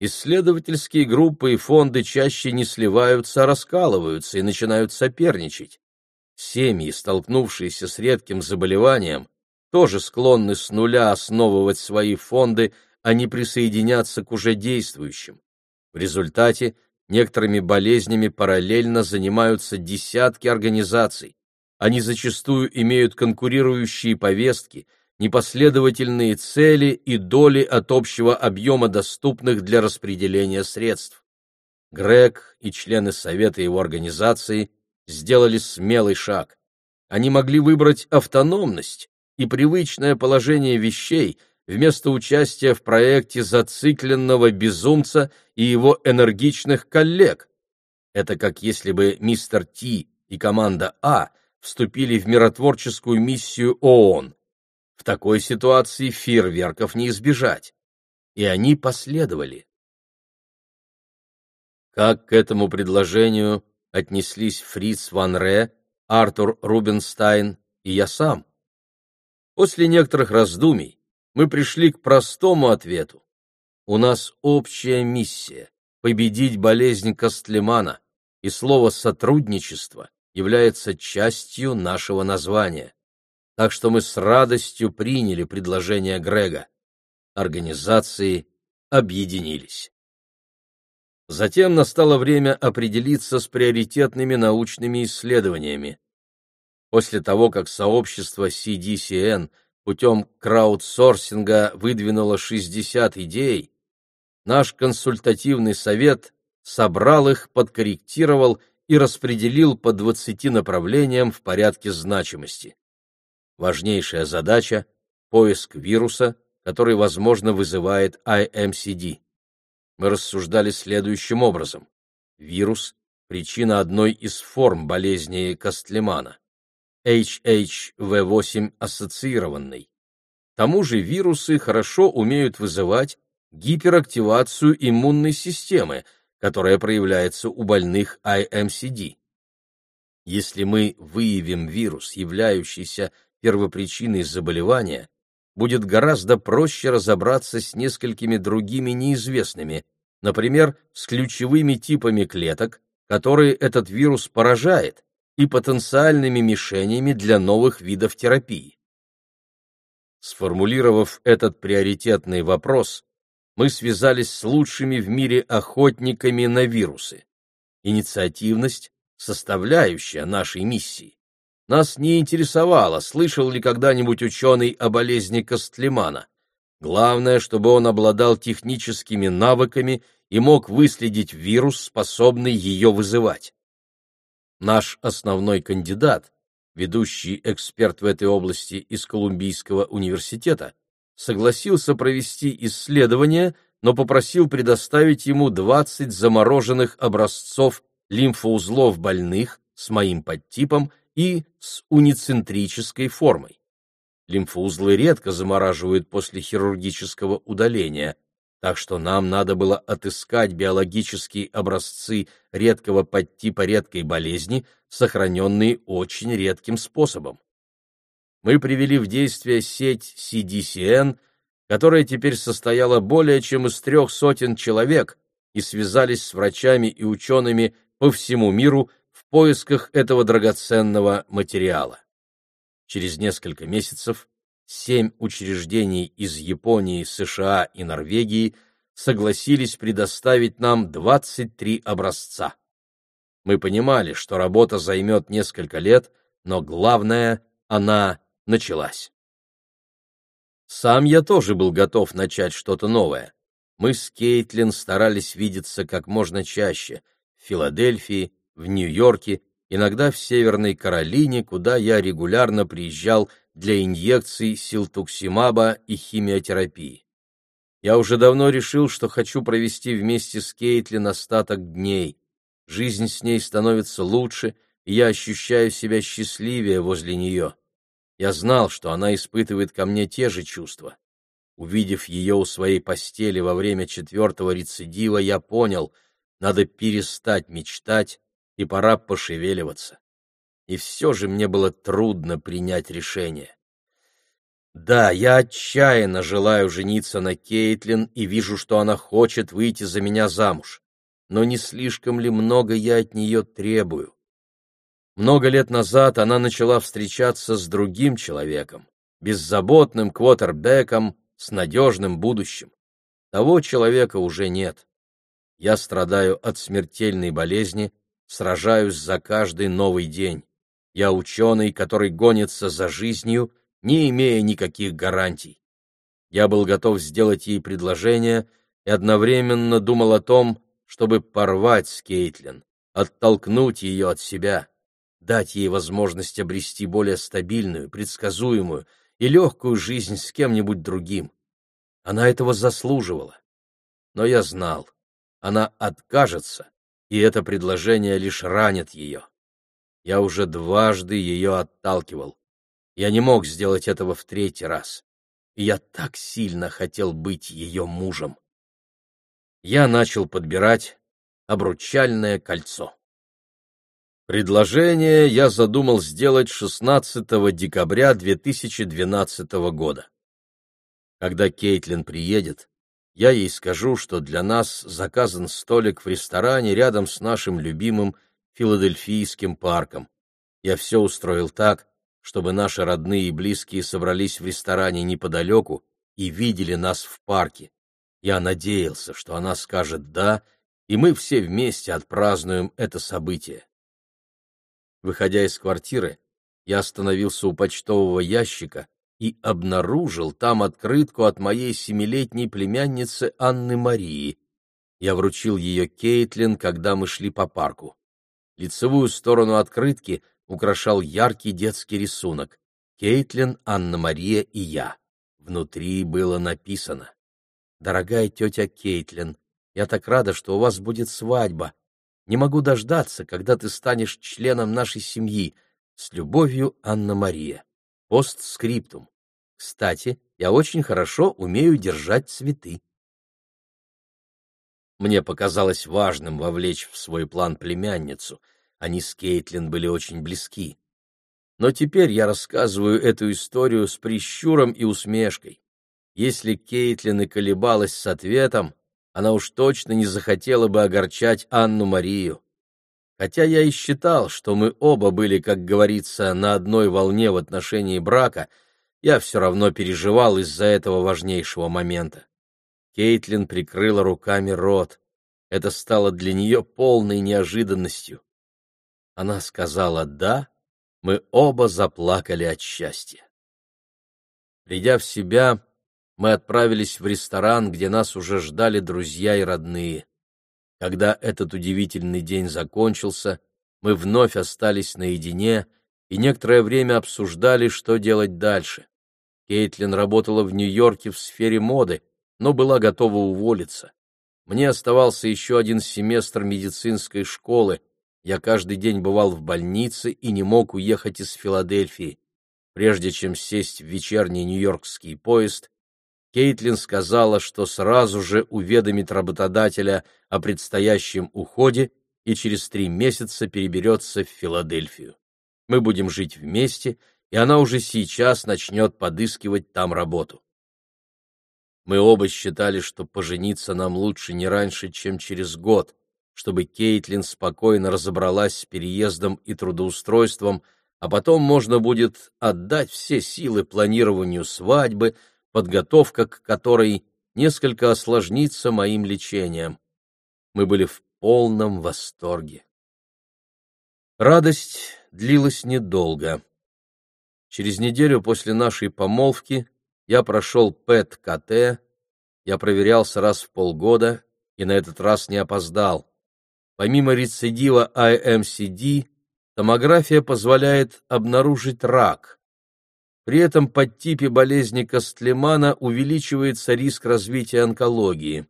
Исследовательские группы и фонды чаще не сливаются, а раскалываются и начинают соперничать. Семьи, столкнувшиеся с редким заболеванием, тоже склонны с нуля основывать свои фонды, а не присоединяться к уже действующим. В результате некоторыми болезнями параллельно занимаются десятки организаций. Они зачастую имеют конкурирующие повестки, непоследовательные цели и доли от общего объема доступных для распределения средств. Грег и члены совета его организации сделали смелый шаг. Они могли выбрать автономность и привычное положение вещей – вместо участия в проекте зацикленного безумца и его энергичных коллег. Это как если бы мистер Ти и команда А вступили в миротворческую миссию ООН. В такой ситуации фейерверков не избежать. И они последовали. Как к этому предложению отнеслись Фриц Ван Ре, Артур Рубинстайн и я сам? После некоторых раздумий мы пришли к простому ответу. У нас общая миссия — победить болезнь Костлемана, и слово «сотрудничество» является частью нашего названия. Так что мы с радостью приняли предложение Грега. Организации объединились. Затем настало время определиться с приоритетными научными исследованиями. После того, как сообщество CDCN – путем краудсорсинга выдвинула 60 идей, наш консультативный совет собрал их, подкорректировал и распределил по 20 направлениям в порядке значимости. Важнейшая задача — поиск вируса, который, возможно, вызывает IMCD. Мы рассуждали следующим образом. Вирус — причина одной из форм болезни Костлемана. HHV8 ассоциированный. К тому же вирусы хорошо умеют вызывать гиперактивацию иммунной системы, которая проявляется у больных IMCD. Если мы выявим вирус, являющийся первопричиной заболевания, будет гораздо проще разобраться с несколькими другими неизвестными, например, с ключевыми типами клеток, которые этот вирус поражает, и потенциальными мишенями для новых видов терапии. Сформулировав этот приоритетный вопрос, мы связались с лучшими в мире охотниками на вирусы. Инициативность — составляющая нашей миссии. Нас не интересовало, слышал ли когда-нибудь ученый о болезни Костлемана. Главное, чтобы он обладал техническими навыками и мог выследить вирус, способный ее вызывать. Наш основной кандидат, ведущий эксперт в этой области из Колумбийского университета, согласился провести исследование, но попросил предоставить ему 20 замороженных образцов лимфоузлов больных с моим подтипом и с уницентрической формой. Лимфоузлы редко замораживают после хирургического удаления, так что нам надо было отыскать биологические образцы редкого подтипа редкой болезни, сохраненные очень редким способом. мы привели в действие сеть CDCN, которая теперь состояла более чем из трех сотен человек, и связались с врачами и учеными по всему миру в поисках этого драгоценного материала. Через несколько месяцев семь учреждений из Японии, США и Норвегии согласились предоставить нам 23 образца. Мы понимали, что работа займет несколько лет, но главное, она началась. Сам я тоже был готов начать что-то новое. Мы с Кейтлин старались видеться как можно чаще в Филадельфии, в Нью-Йорке, иногда в Северной Каролине, куда я регулярно приезжал для инъекций силтуксимаба и химиотерапии. Я уже давно решил, что хочу провести вместе с Кейтлин остаток дней. Жизнь с ней становится лучше, и я ощущаю себя счастливее возле нее. Я знал, что она испытывает ко мне те же чувства. Увидев ее у своей постели во время четвертого рецидива, я понял, надо перестать мечтать, и пора пошевеливаться. И все же мне было трудно принять решение. Да, я отчаянно желаю жениться на Кейтлин и вижу, что она хочет выйти за меня замуж. Но не слишком ли много я от нее требую? Много лет назад она начала встречаться с другим человеком, беззаботным квотербеком с надежным будущим. Того человека уже нет. Я страдаю от смертельной болезни, сражаюсь за каждый новый день. Я ученый, который гонится за жизнью, не имея никаких гарантий. Я был готов сделать ей предложение и одновременно думал о том, чтобы порвать с Кейтлин, оттолкнуть ее от себя дать ей возможность обрести более стабильную, предсказуемую и легкую жизнь с кем-нибудь другим. Она этого заслуживала. Но я знал, она откажется, и это предложение лишь ранит ее. Я уже дважды ее отталкивал. Я не мог сделать этого в третий раз. И я так сильно хотел быть ее мужем. Я начал подбирать обручальное кольцо. Предложение я задумал сделать 16 декабря 2012 года. Когда Кейтлин приедет, я ей скажу, что для нас заказан столик в ресторане рядом с нашим любимым филадельфийским парком. Я все устроил так, чтобы наши родные и близкие собрались в ресторане неподалеку и видели нас в парке. Я надеялся, что она скажет «да», и мы все вместе отпразднуем это событие. Выходя из квартиры, я остановился у почтового ящика и обнаружил там открытку от моей семилетней племянницы Анны Марии. Я вручил ее Кейтлин, когда мы шли по парку. Лицевую сторону открытки украшал яркий детский рисунок. Кейтлин, Анна-Мария и я. Внутри было написано. «Дорогая тетя Кейтлин, я так рада, что у вас будет свадьба. Не могу дождаться, когда ты станешь членом нашей семьи. С любовью, Анна-Мария. Постскриптум. Кстати, я очень хорошо умею держать цветы. Мне показалось важным вовлечь в свой план племянницу. Они с Кейтлин были очень близки. Но теперь я рассказываю эту историю с прищуром и усмешкой. Если Кейтлин и колебалась с ответом, она уж точно не захотела бы огорчать Анну-Марию. Хотя я и считал, что мы оба были, как говорится, на одной волне в отношении брака, я все равно переживал из-за этого важнейшего момента. Кейтлин прикрыла руками рот. Это стало для нее полной неожиданностью. Она сказала «да», мы оба заплакали от счастья. Придя в себя, мы отправились в ресторан, где нас уже ждали друзья и родные. Когда этот удивительный день закончился, мы вновь остались наедине и некоторое время обсуждали, что делать дальше. Кейтлин работала в Нью-Йорке в сфере моды, но была готова уволиться. Мне оставался еще один семестр медицинской школы. Я каждый день бывал в больнице и не мог уехать из Филадельфии. Прежде чем сесть в вечерний нью-йоркский поезд, Кейтлин сказала, что сразу же уведомит работодателя о предстоящем уходе и через три месяца переберется в Филадельфию. Мы будем жить вместе, и она уже сейчас начнет подыскивать там работу. Мы оба считали, что пожениться нам лучше не раньше, чем через год, чтобы Кейтлин спокойно разобралась с переездом и трудоустройством, а потом можно будет отдать все силы планированию свадьбы, подготовка к которой несколько осложнится моим лечением. Мы были в полном восторге. Радость длилась недолго. Через неделю после нашей помолвки я прошел ПЭТ-КТ, я проверялся раз в полгода и на этот раз не опоздал. Помимо рецидива IMCD, томография позволяет обнаружить рак. При этом под типе болезни Костлемана увеличивается риск развития онкологии.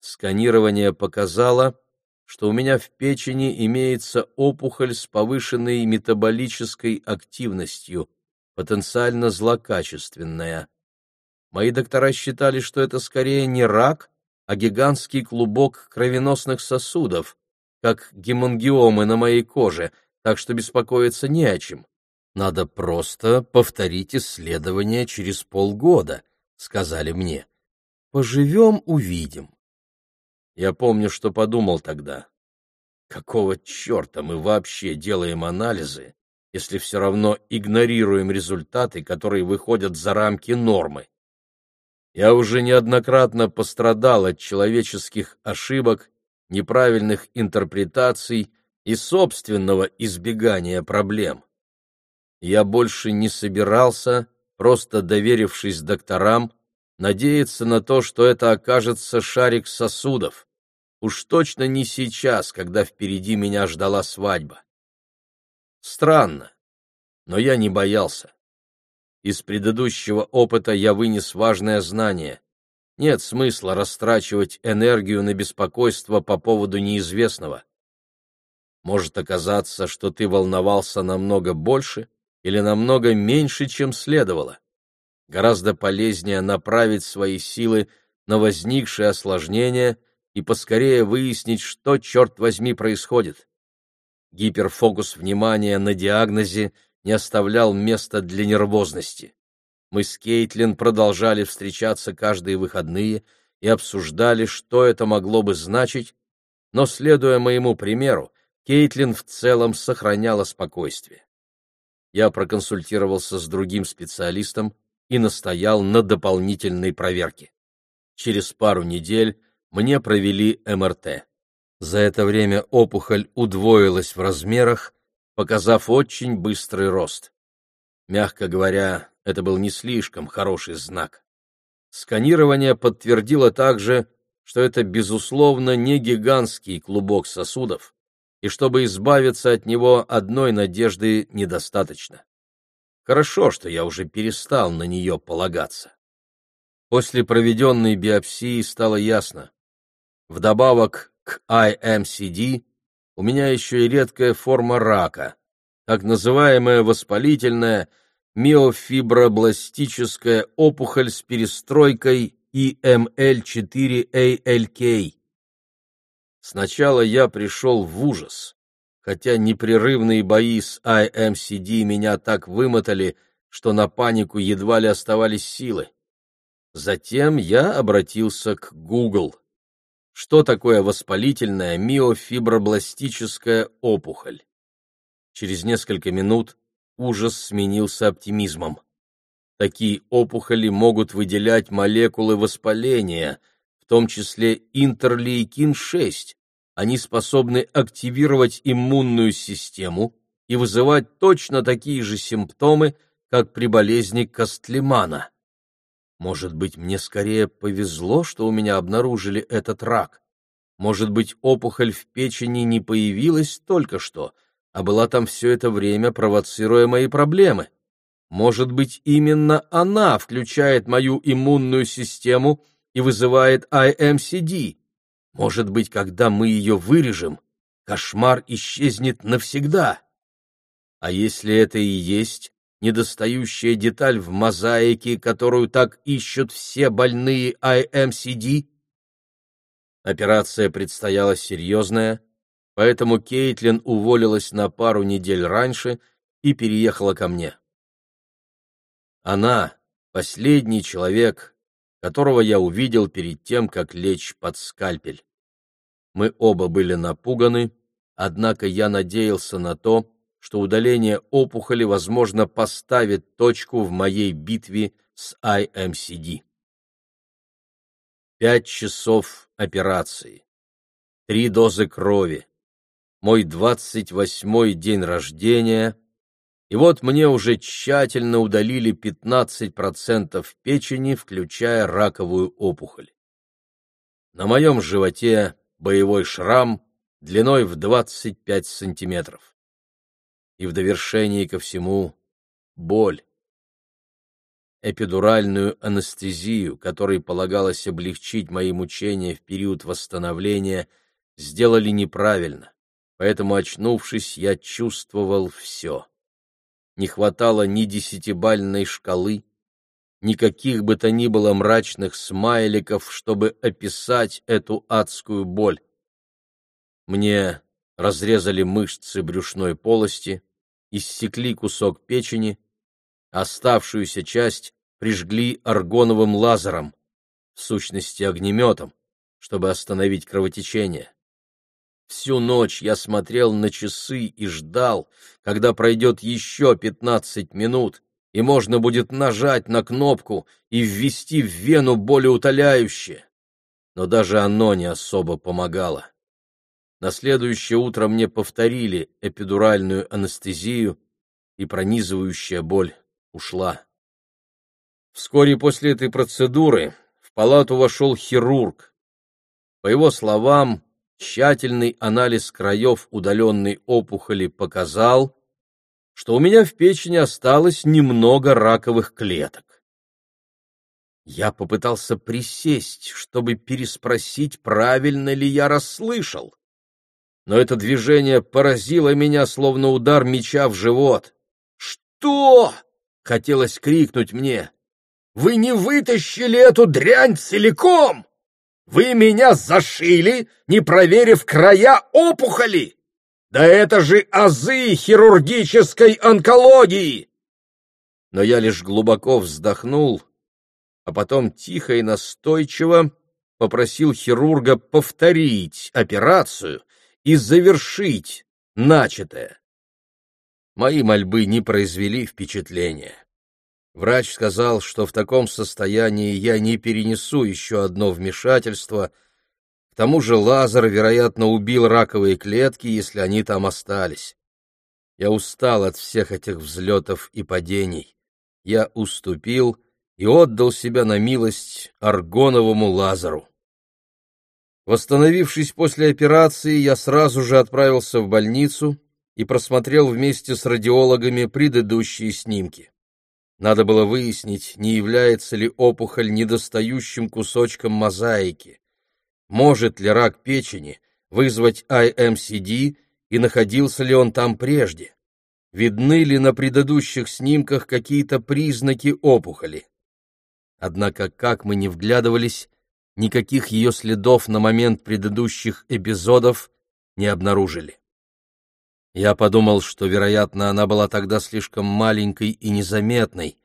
Сканирование показало, что у меня в печени имеется опухоль с повышенной метаболической активностью, потенциально злокачественная. Мои доктора считали, что это скорее не рак, а гигантский клубок кровеносных сосудов, как гемангиомы на моей коже, так что беспокоиться не о чем. Надо просто повторить исследование через полгода, сказали мне. Поживем, увидим. Я помню, что подумал тогда. Какого черта мы вообще делаем анализы, если все равно игнорируем результаты, которые выходят за рамки нормы? Я уже неоднократно пострадал от человеческих ошибок, неправильных интерпретаций и собственного избегания проблем. Я больше не собирался, просто доверившись докторам, надеяться на то, что это окажется шарик сосудов. Уж точно не сейчас, когда впереди меня ждала свадьба. Странно, но я не боялся. Из предыдущего опыта я вынес важное знание. Нет смысла растрачивать энергию на беспокойство по поводу неизвестного. Может оказаться, что ты волновался намного больше или намного меньше, чем следовало. Гораздо полезнее направить свои силы на возникшее осложнение и поскорее выяснить, что, черт возьми, происходит. Гиперфокус внимания на диагнозе — не оставлял места для нервозности. Мы с Кейтлин продолжали встречаться каждые выходные и обсуждали, что это могло бы значить, но, следуя моему примеру, Кейтлин в целом сохраняла спокойствие. Я проконсультировался с другим специалистом и настоял на дополнительной проверке. Через пару недель мне провели МРТ. За это время опухоль удвоилась в размерах показав очень быстрый рост. Мягко говоря, это был не слишком хороший знак. Сканирование подтвердило также, что это, безусловно, не гигантский клубок сосудов, и чтобы избавиться от него одной надежды недостаточно. Хорошо, что я уже перестал на нее полагаться. После проведенной биопсии стало ясно. Вдобавок к IMCD у меня еще и редкая форма рака, так называемая воспалительная миофибробластическая опухоль с перестройкой IML4ALK. Сначала я пришел в ужас, хотя непрерывные бои с IMCD меня так вымотали, что на панику едва ли оставались силы. Затем я обратился к Google что такое воспалительная миофибробластическая опухоль. Через несколько минут ужас сменился оптимизмом. Такие опухоли могут выделять молекулы воспаления, в том числе интерлейкин-6. Они способны активировать иммунную систему и вызывать точно такие же симптомы, как при болезни Костлемана. Может быть, мне скорее повезло, что у меня обнаружили этот рак. Может быть, опухоль в печени не появилась только что, а была там все это время, провоцируя мои проблемы. Может быть, именно она включает мою иммунную систему и вызывает IMCD. Может быть, когда мы ее вырежем, кошмар исчезнет навсегда. А если это и есть недостающая деталь в мозаике, которую так ищут все больные IMCD. Операция предстояла серьезная, поэтому Кейтлин уволилась на пару недель раньше и переехала ко мне. Она — последний человек, которого я увидел перед тем, как лечь под скальпель. Мы оба были напуганы, однако я надеялся на то, что удаление опухоли, возможно, поставит точку в моей битве с IMCD. Пять часов операции, три дозы крови, мой двадцать восьмой день рождения, и вот мне уже тщательно удалили 15% печени, включая раковую опухоль. На моем животе боевой шрам длиной в 25 сантиметров. И в довершении ко всему боль. Эпидуральную анестезию, которой полагалось облегчить мои мучения в период восстановления, сделали неправильно, поэтому, очнувшись, я чувствовал все. Не хватало ни десятибальной шкалы, никаких бы то ни было мрачных смайликов, чтобы описать эту адскую боль. Мне разрезали мышцы брюшной полости, иссекли кусок печени, оставшуюся часть прижгли аргоновым лазером, в сущности огнеметом, чтобы остановить кровотечение. Всю ночь я смотрел на часы и ждал, когда пройдет еще пятнадцать минут, и можно будет нажать на кнопку и ввести в вену болеутоляющее. Но даже оно не особо помогало. На следующее утро мне повторили эпидуральную анестезию, и пронизывающая боль ушла. Вскоре после этой процедуры в палату вошел хирург. По его словам, тщательный анализ краев удаленной опухоли показал, что у меня в печени осталось немного раковых клеток. Я попытался присесть, чтобы переспросить, правильно ли я расслышал. Но это движение поразило меня, словно удар меча в живот. «Что?» — хотелось крикнуть мне. «Вы не вытащили эту дрянь целиком!» Вы меня зашили, не проверив края опухоли! Да это же азы хирургической онкологии!» Но я лишь глубоко вздохнул, а потом тихо и настойчиво попросил хирурга повторить операцию и завершить начатое. Мои мольбы не произвели впечатления. Врач сказал, что в таком состоянии я не перенесу еще одно вмешательство. К тому же лазер, вероятно, убил раковые клетки, если они там остались. Я устал от всех этих взлетов и падений. Я уступил и отдал себя на милость аргоновому лазеру. Восстановившись после операции, я сразу же отправился в больницу и просмотрел вместе с радиологами предыдущие снимки. Надо было выяснить, не является ли опухоль недостающим кусочком мозаики. Может ли рак печени вызвать IMCD и находился ли он там прежде? Видны ли на предыдущих снимках какие-то признаки опухоли? Однако, как мы не вглядывались, никаких ее следов на момент предыдущих эпизодов не обнаружили. Я подумал, что, вероятно, она была тогда слишком маленькой и незаметной.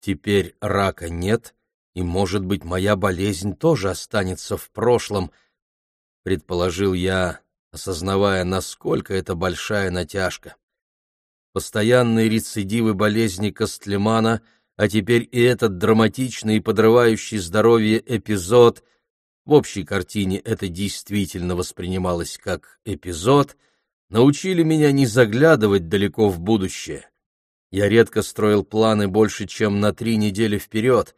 Теперь рака нет, и, может быть, моя болезнь тоже останется в прошлом, предположил я, осознавая, насколько это большая натяжка. Постоянные рецидивы болезни Костлемана, а теперь и этот драматичный и подрывающий здоровье эпизод, в общей картине это действительно воспринималось как эпизод — научили меня не заглядывать далеко в будущее. Я редко строил планы больше, чем на три недели вперед.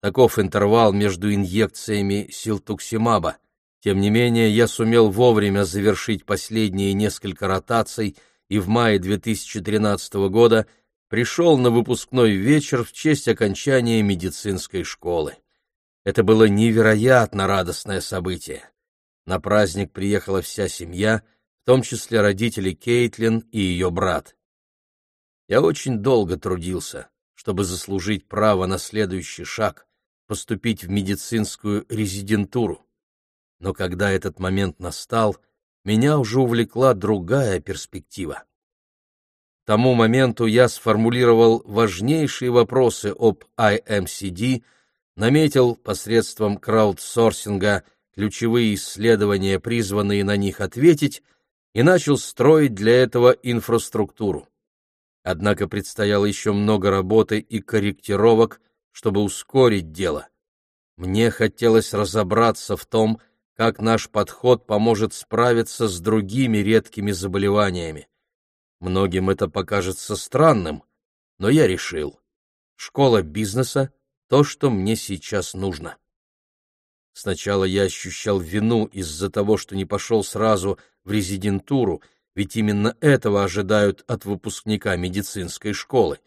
Таков интервал между инъекциями силтуксимаба. Тем не менее, я сумел вовремя завершить последние несколько ротаций и в мае 2013 года пришел на выпускной вечер в честь окончания медицинской школы. Это было невероятно радостное событие. На праздник приехала вся семья — в том числе родители Кейтлин и ее брат. Я очень долго трудился, чтобы заслужить право на следующий шаг — поступить в медицинскую резидентуру. Но когда этот момент настал, меня уже увлекла другая перспектива. Тому моменту я сформулировал важнейшие вопросы об IMCD, наметил посредством краудсорсинга ключевые исследования, призванные на них ответить, и начал строить для этого инфраструктуру. Однако предстояло еще много работы и корректировок, чтобы ускорить дело. Мне хотелось разобраться в том, как наш подход поможет справиться с другими редкими заболеваниями. Многим это покажется странным, но я решил. Школа бизнеса — то, что мне сейчас нужно. Сначала я ощущал вину из-за того, что не пошел сразу в резидентуру, ведь именно этого ожидают от выпускника медицинской школы.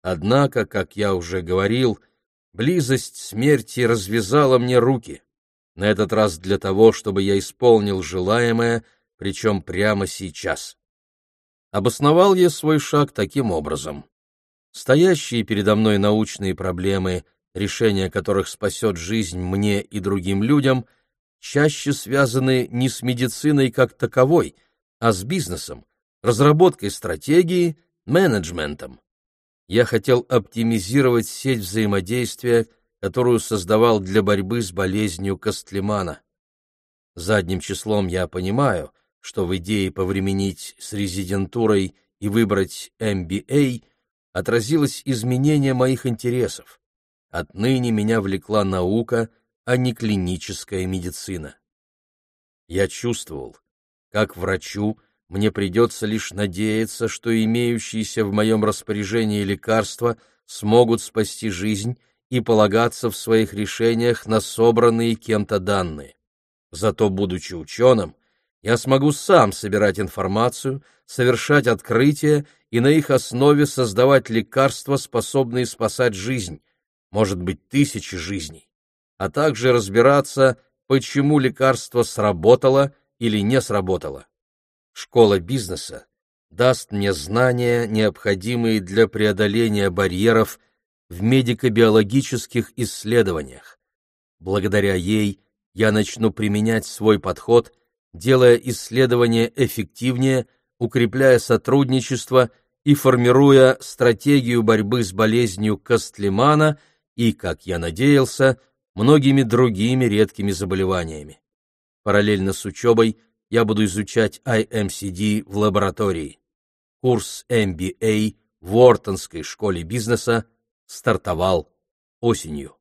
Однако, как я уже говорил, близость смерти развязала мне руки на этот раз для того, чтобы я исполнил желаемое, причем прямо сейчас. Обосновал я свой шаг таким образом. Стоящие передо мной научные проблемы, решение которых спасет жизнь мне и другим людям, чаще связаны не с медициной как таковой, а с бизнесом, разработкой стратегии, менеджментом. Я хотел оптимизировать сеть взаимодействия, которую создавал для борьбы с болезнью Костлемана. Задним числом я понимаю, что в идее повременить с резидентурой и выбрать MBA отразилось изменение моих интересов. Отныне меня влекла наука, а не клиническая медицина. Я чувствовал, как врачу мне придется лишь надеяться, что имеющиеся в моем распоряжении лекарства смогут спасти жизнь и полагаться в своих решениях на собранные кем-то данные. Зато, будучи ученым, я смогу сам собирать информацию, совершать открытия и на их основе создавать лекарства, способные спасать жизнь, может быть, тысячи жизней, а также разбираться, почему лекарство сработало или не сработало. Школа бизнеса даст мне знания, необходимые для преодоления барьеров в медико-биологических исследованиях. Благодаря ей я начну применять свой подход, делая исследования эффективнее, укрепляя сотрудничество и формируя стратегию борьбы с болезнью Костлемана и, как я надеялся, многими другими редкими заболеваниями. Параллельно с учебой я буду изучать IMCD в лаборатории. Курс MBA в Уортонской школе бизнеса стартовал осенью.